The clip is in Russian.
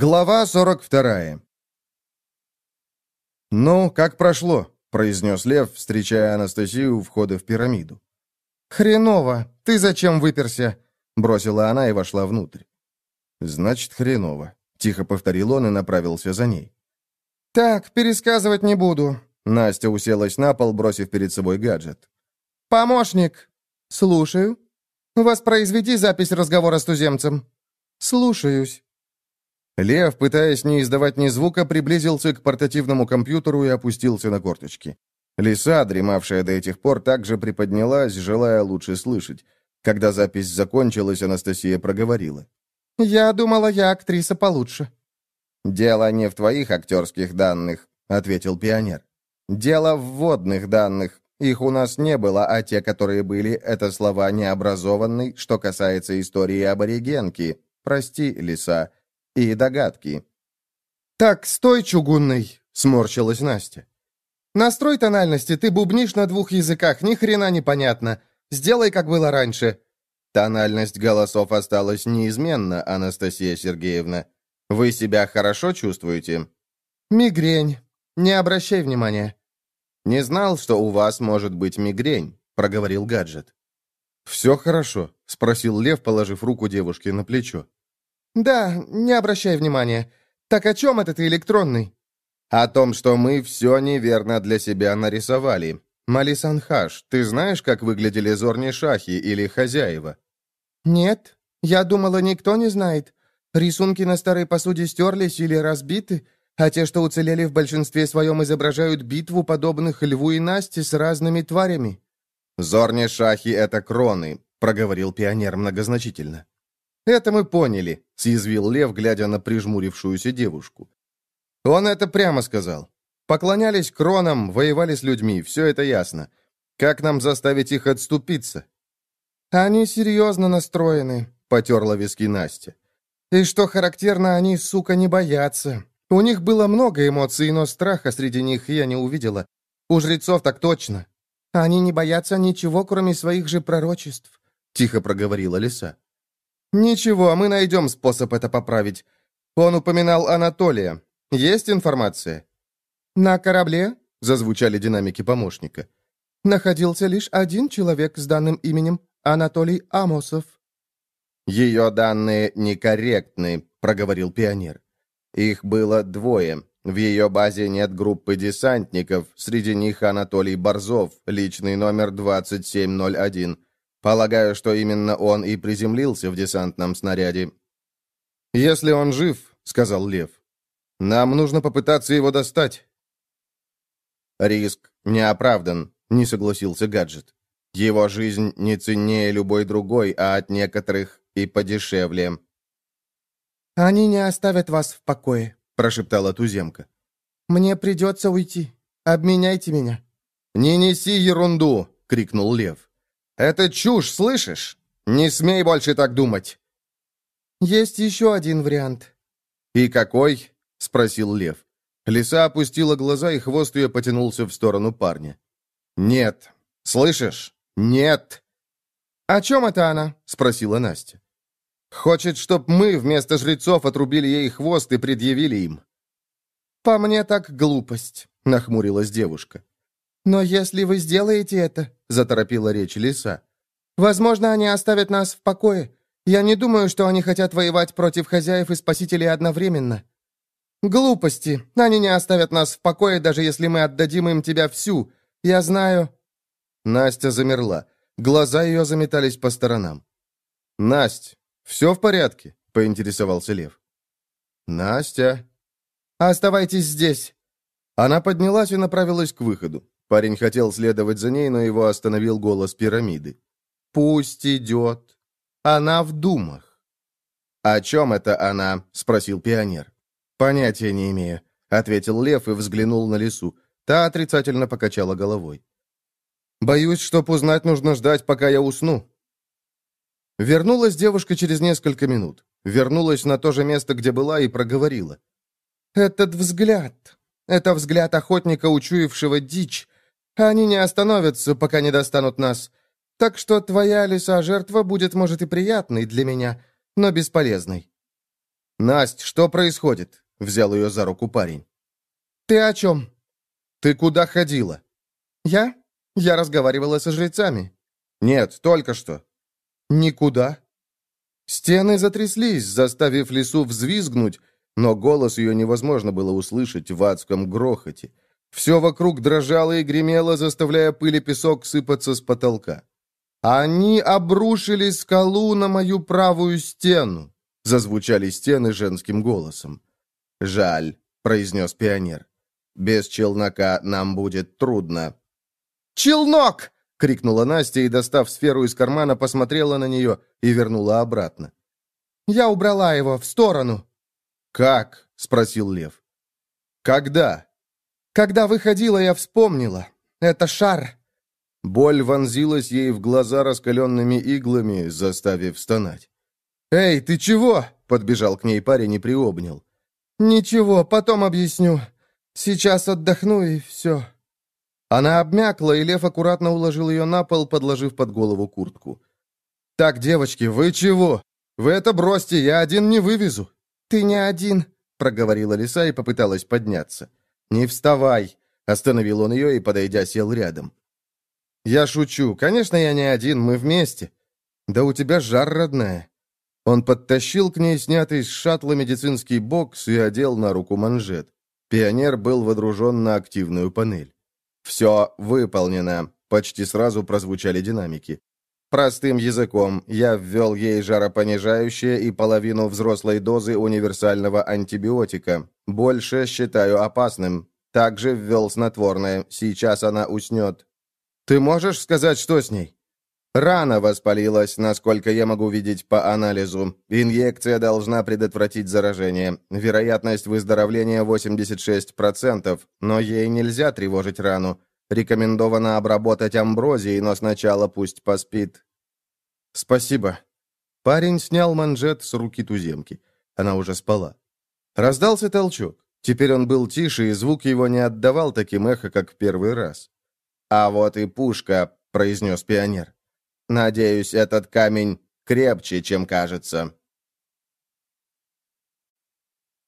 Глава 42 «Ну, как прошло?» — произнес Лев, встречая Анастасию у входа в пирамиду. «Хреново! Ты зачем выперся?» — бросила она и вошла внутрь. «Значит, хреново», — тихо повторил он и направился за ней. «Так, пересказывать не буду». Настя уселась на пол, бросив перед собой гаджет. «Помощник!» «Слушаю». «Воспроизведи запись разговора с туземцем». «Слушаюсь». Лев, пытаясь не издавать ни звука, приблизился к портативному компьютеру и опустился на корточки. Лиса, дремавшая до этих пор, также приподнялась, желая лучше слышать. Когда запись закончилась, Анастасия проговорила. «Я думала, я актриса получше». «Дело не в твоих актерских данных», — ответил пионер. «Дело в вводных данных. Их у нас не было, а те, которые были, это слова необразованный, что касается истории аборигенки. Прости, лиса и догадки. «Так, стой, чугунный!» — сморщилась Настя. «Настрой тональности, ты бубнишь на двух языках, ни хрена не понятно. Сделай, как было раньше». Тональность голосов осталась неизменна, Анастасия Сергеевна. Вы себя хорошо чувствуете? Мигрень. Не обращай внимания. Не знал, что у вас может быть мигрень, проговорил гаджет. «Все хорошо?» — спросил Лев, положив руку девушке на плечо. «Да, не обращай внимания. Так о чем этот электронный?» «О том, что мы все неверно для себя нарисовали. Малисанхаш, ты знаешь, как выглядели зорни-шахи или хозяева?» «Нет, я думала, никто не знает. Рисунки на старой посуде стерлись или разбиты, а те, что уцелели в большинстве своем, изображают битву подобных льву и Насте с разными тварями». «Зорни-шахи — это кроны», — проговорил пионер многозначительно. «Это мы поняли», — съязвил Лев, глядя на прижмурившуюся девушку. Он это прямо сказал. Поклонялись кронам, воевали с людьми, все это ясно. Как нам заставить их отступиться? «Они серьезно настроены», — потерла виски Настя. «И что характерно, они, сука, не боятся. У них было много эмоций, но страха среди них я не увидела. У жрецов так точно. Они не боятся ничего, кроме своих же пророчеств», — тихо проговорила лиса. «Ничего, мы найдем способ это поправить. Он упоминал Анатолия. Есть информация?» «На корабле?» — зазвучали динамики помощника. «Находился лишь один человек с данным именем Анатолий Амосов». «Ее данные некорректны», — проговорил пионер. «Их было двое. В ее базе нет группы десантников. Среди них Анатолий Борзов, личный номер 2701. Полагаю, что именно он и приземлился в десантном снаряде. «Если он жив», — сказал Лев, — «нам нужно попытаться его достать». «Риск не оправдан», — не согласился гаджет. «Его жизнь не ценнее любой другой, а от некоторых и подешевле». «Они не оставят вас в покое», — прошептала туземка. «Мне придется уйти. Обменяйте меня». «Не неси ерунду!» — крикнул Лев. «Это чушь, слышишь? Не смей больше так думать!» «Есть еще один вариант». «И какой?» — спросил Лев. Лиса опустила глаза, и хвост ее потянулся в сторону парня. «Нет. Слышишь? Нет!» «О чем это она?» — спросила Настя. «Хочет, чтоб мы вместо жрецов отрубили ей хвост и предъявили им». «По мне так глупость», — нахмурилась девушка. «Но если вы сделаете это», — заторопила речь лиса, «возможно, они оставят нас в покое. Я не думаю, что они хотят воевать против хозяев и спасителей одновременно». «Глупости. Они не оставят нас в покое, даже если мы отдадим им тебя всю. Я знаю...» Настя замерла. Глаза ее заметались по сторонам. «Насть, все в порядке?» — поинтересовался Лев. «Настя...» «Оставайтесь здесь». Она поднялась и направилась к выходу. Парень хотел следовать за ней, но его остановил голос пирамиды. «Пусть идет. Она в думах». «О чем это она?» — спросил пионер. «Понятия не имею», — ответил Лев и взглянул на лесу. Та отрицательно покачала головой. «Боюсь, чтоб узнать, нужно ждать, пока я усну». Вернулась девушка через несколько минут. Вернулась на то же место, где была, и проговорила. «Этот взгляд. Это взгляд охотника, учуявшего дичь. Они не остановятся, пока не достанут нас. Так что твоя лиса-жертва будет, может, и приятной для меня, но бесполезной». «Насть, что происходит?» — взял ее за руку парень. «Ты о чем?» «Ты куда ходила?» «Я? Я разговаривала со жрецами». «Нет, только что». «Никуда». Стены затряслись, заставив лесу взвизгнуть, но голос ее невозможно было услышать в адском грохоте. Все вокруг дрожало и гремело, заставляя пыль и песок сыпаться с потолка. «Они обрушили скалу на мою правую стену», — зазвучали стены женским голосом. «Жаль», — произнес пионер. «Без челнока нам будет трудно». «Челнок!» — крикнула Настя и, достав сферу из кармана, посмотрела на нее и вернула обратно. «Я убрала его в сторону». «Как?» — спросил Лев. «Когда?» «Когда выходила, я вспомнила. Это шар». Боль вонзилась ей в глаза раскаленными иглами, заставив стонать. «Эй, ты чего?» — подбежал к ней парень и приобнял. «Ничего, потом объясню. Сейчас отдохну и все». Она обмякла, и Лев аккуратно уложил ее на пол, подложив под голову куртку. «Так, девочки, вы чего? Вы это бросьте, я один не вывезу». «Ты не один», — проговорила лиса и попыталась подняться. «Не вставай», — остановил он ее и, подойдя, сел рядом. «Я шучу. Конечно, я не один, мы вместе. Да у тебя жар, родная. Он подтащил к ней снятый с шаттла медицинский бокс и одел на руку манжет. Пионер был водружен на активную панель. «Все выполнено», — почти сразу прозвучали динамики. Простым языком, я ввел ей жаропонижающее и половину взрослой дозы универсального антибиотика. Больше считаю опасным. Также ввел снотворное. Сейчас она уснет. Ты можешь сказать, что с ней? Рана воспалилась, насколько я могу видеть по анализу. Инъекция должна предотвратить заражение. Вероятность выздоровления 86%, но ей нельзя тревожить рану. Рекомендовано обработать амброзией, но сначала пусть поспит. Спасибо. Парень снял манжет с руки туземки. Она уже спала. Раздался толчок. Теперь он был тише, и звук его не отдавал таким эхо, как в первый раз. «А вот и пушка», — произнес пионер. Надеюсь, этот камень крепче, чем кажется.